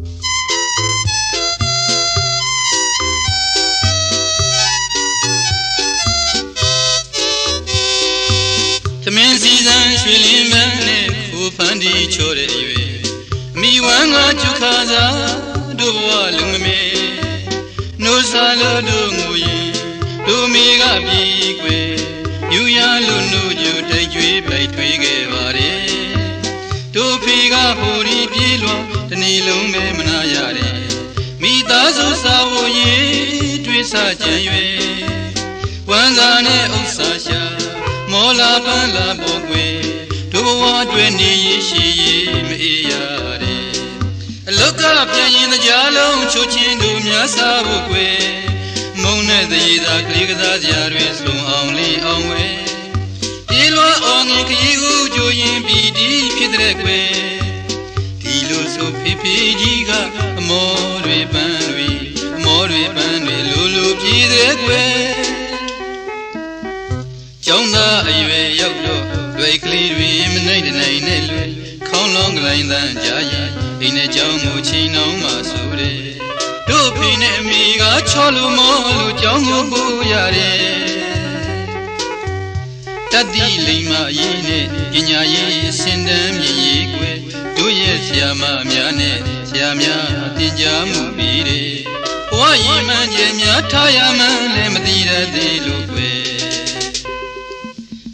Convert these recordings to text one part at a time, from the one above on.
သမင်းစည်းစံရွှေလင်းပန်းနဲ့ကိုဖန်တီချိုးတဲ့ရွေမိဝမ်းကကျုခါစားတို့ဘဝလူငမေနိုးစားလို့တို့ငူရင်တို့မိကပြီကွယ်ယူရလို့နှုတ်ကြိုတိတ်ကြွေးပိုက်ထွေးခဲ့ပါတယ်တို့ဖေကဟိုဒီပြေးလွန် တနေ့လုံးပဲမနာရတယ်မိသားစုစာဝရေးတွေးဆကြံ၍ဝမ်းစာနဲ့ဥစ္စာရှာမောလာပန်းလာပေါ်ကွယ်တို့ဘဝတွေနေရရှိရမအေးရတယ်အလောကပြန်ရင်တရားလုံးချိုးချင်းတို့များစားဖို့ကွယ်မုံနဲ့တရေသာကလေးကစားစရာတွေစုံအောင်လေးအောင်ဝဲပြေလွှားအောင်ငင်ခရီးဦးကြိုရင်ပြီးဒီဖြစ်တဲ့ကွယ်ဒီ လိုဆိုဖေဖေကြီးကအမောတွေပန်းတွေအမောတွေပန်းတွေလိုလိုပြေးတဲ့ကွယ်ကျောင်းသားအရွယ်ရောက်တော့တွေ့ကလေးတွေမနိုင်တဲ့နိုင်နဲ့လွယ်ခေါင်းလောင်းကလိုင်းတန်းကြာရင်အိမ်နဲ့ကျောင်းကိုချိန်နှောင်းမှဆိုတယ်တို့ဖေနဲ့အမိကချောလူမောလူကျောင်းကိုပူရတယ်တတိလိမ္မာရေးနဲ့ပညာရေးစင်တန်းမြည်ရေးကွယ် တို့ရဲ့ဆရာမများနဲ့ဆရာများတင်ကြားမှုပြီးတယ်ဘဝရည်မှန်းခြင်းများထားရမှန်းလည်းမသိရသေးလို့ကွယ်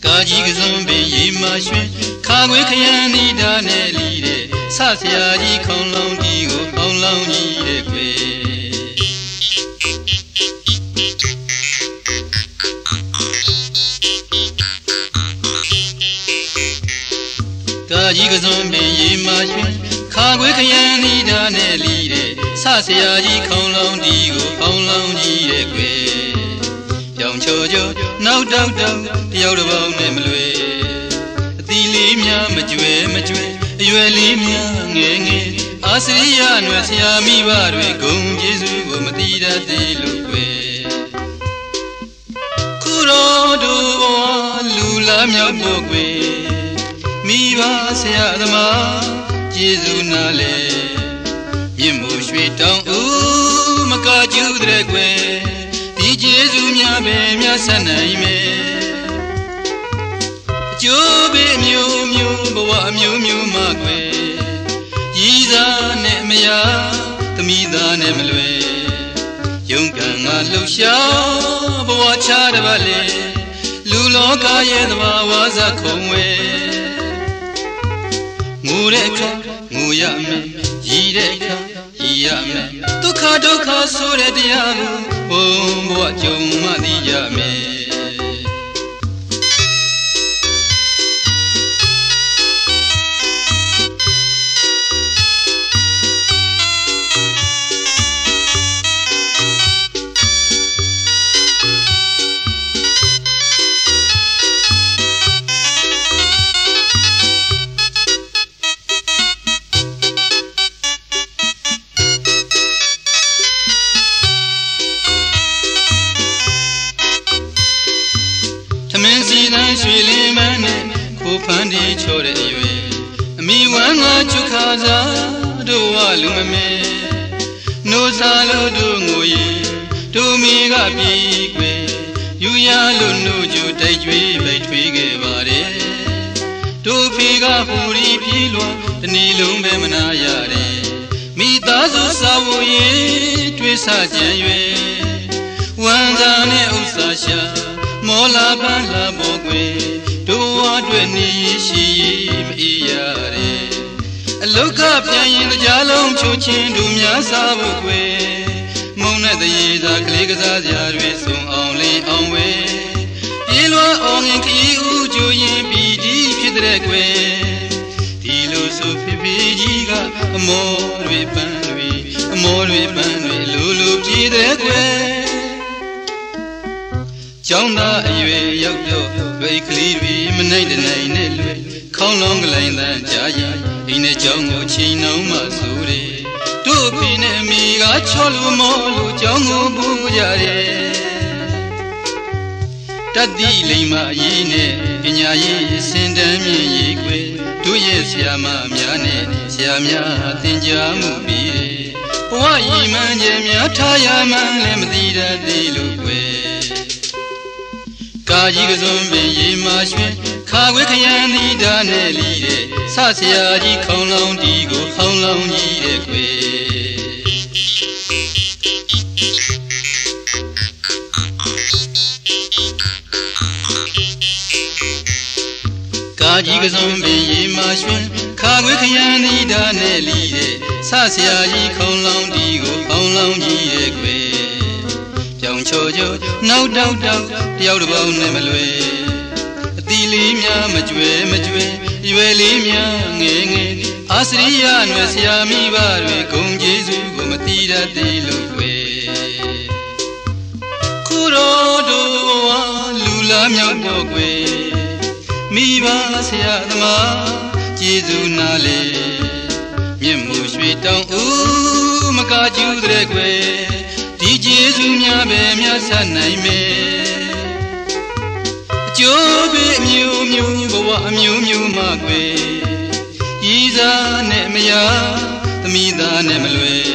ကာကြီးကစုံပင်ရေမရွှင်ခါခွေခရမ်းနေတာနဲ့လီတဲ့ဆဆရာကြီးခေါင်းလောင်းဒီကိုခေါင်းလောင်းကြီးတဲ့ကွ ကာကြီးကစုံပင်ရေမရွှင်ခါခွေခရမ်းနေတာနဲ့လီတဲ့ဆဆရာကြီးခေါင်းလောင်းဒီကိုခေါင်းလောင်းကြီးတဲ့ကွယ်ကြောင်ချိုချိုနောက်တောက်တောက်တယောက်တစ်ပေါင်းနဲ့မလွယ်အသီးလေးများမကြွယ်မကြွယ်အရွယ်လေးများငယ်ငယ်အာစရိယနွယ်ဆရာမိဘတွေဂုံကျေးဇူးကိုမတိတတ်သေးလို့ကွယ်ခုတော်တို့ဘဝလူလာမြောက်ဖို့ကွယ် မိဘဆရာသမားကျေးဇူးနာလေမြင့်မို့ရွှေတောင်ဦးမကကျူးတဲ့ကွယ်ဒီကျေးဇူးများပဲမြတ်ဆက်နိုင်မယ်အကျိုးပေးမျိုးမျိုးဘဝမျိုးမျိုးမှကွယ်ရည်စားနဲ့မယားသမီးသားနဲ့မလွယ်ယုံကံငါလှူရှားဘဝချတပါလေလူလောကရဲ့သဘာဝဇခုံဝဲ ငိုတဲ့အခါငိုရမယ်ရည်တဲ့အခါရည်ရမယ်ဒုက္ခဒုက္ခဆိုတဲ့တရားကိုဘုံဘဝကြုံမှသိရမယ် ဖန်းတီချောတဲ့အရွယ်အမိဝမ်းကချုခါစားတို့ဝလူမမဲနိုးစားလို့တို့ငိုရင်တို့မိကပြီကွယ်ယူရလို့နှုတ်ကြတိုက်ကြွေးပိတ်ထွေးခဲ့ပါတယ်တို့ဖေကဟူရီပြေးလွန်တနေ့လုံးပဲမနာရတယ်မိသားစုစာဝရေးတွေးဆကြံ၍ဝမ်းသာနဲ့ဥစ္စာရှာမောလာပန်းလာပေါ်ကွယ်တို့ဝအတွက် နေရှိမအေးရတယ်အလုကပြန်ရင်ကြားလုံးချိုးချင်းတို့များစားဖို့ကွယ်မုံနဲ့တရေသာကလေးကစားစရာတွေစုံအောင်လင်းအောင်ဝဲပြေးလွှားအောင်ရင်ခီးဦးကြိုရင်ပြီးဒီဖြစ်တဲ့ကွယ်ဒီလိုဆိုဖေဖေကြီးကအမောတွေပန်းတွေအမောတွေပန်းတွေလိုလိုပြေးတဲ့ကွယ် ကျောင်းသားအရွယ်ရောက်တော့ဝိတ်ကလေးတွေမနိုင်တဲ့နိုင်နဲ့လွယ်ခေါင်းလောင်းကလိုင်းတန်းကြာရင်အိမ်နဲ့ကျောင်းကိုချိန်နှောင်းမှဆိုတယ်တို့ဖေနဲ့မိကချောလူမောလူကျောင်းကိုပူကြတယ်တတ်တိလိမ္မာရေးနဲ့ပညာရေးစင်တန်းမြင့်ရေးကွယ်တို့ရဲ့ဆရာမများနဲ့ဆရာများသင်ကြားမှုပြီးဘဝရည်မှန်းခြင်းများထားရမှန်းလည်းမသိတတ်သေးလို့ကွယ် ကာကြီးကစုံပင်ရေမာရွှင်ခါခွေခရမ်းသီးဓာနဲ့လီတဲ့ဆဆရာကြီးခေါင်းလောင်းဒီကိုခေါင်းလောင်းကြီးတဲ့ကွယ်ကာကြီးကစုံပင်ရေမာရွှင်ခါခွေခရမ်းသီးဓာနဲ့လီတဲ့ဆဆရာကြီးခေါင်းလောင်းဒီကိုခေါင်းလောင်းကြီးတဲ့ ကွယ်ပြောင်ချောချောနောက်တောက်တောက်တယောက်တစ်ပေါင်းနဲ့မလွယ်အတီလေးများမကြွယ်မကြွယ်ရွယ်လေးများငယ်ငယ်အာစရိယနွယ်ဆရာမိဘတွေဂုံကျေးဇူးကိုမတိတတ်သေးလို့ကွယ်ခုတော်တို့ဝါလူလာမြောက်တော့ကွယ်မိဘဆရာသမားကျေးဇူးနာလေမြင့်မှုရွှေတောင်ဦးမကကျူးတဲ့ကွယ် ဒီကျေးဇူးများပဲမြတ်ဆက်နိုင်မယ်အကျိုးပေးအမျိုးမျိုးဘဝအမျိုးမျိုးမှကွယ်ဤစားနဲ့မယားသမီးသားနဲ့မလွယ်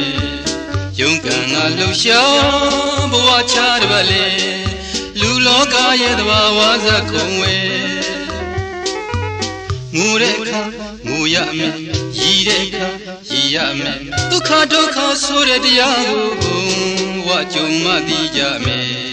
ယုံကံကလှူရှားဘဝချတပတ်လေလူလောကရဲ့တဘာဝဇက်ခုံဝဲငိုတဲ့အခါငိုရမယ်ရည် တဲ့အခါရည်ရမယ်ဒုက္ခဒုက္ခဆိုတဲ့တရားကိုဘုံဝကြုံမှသိကြမယ်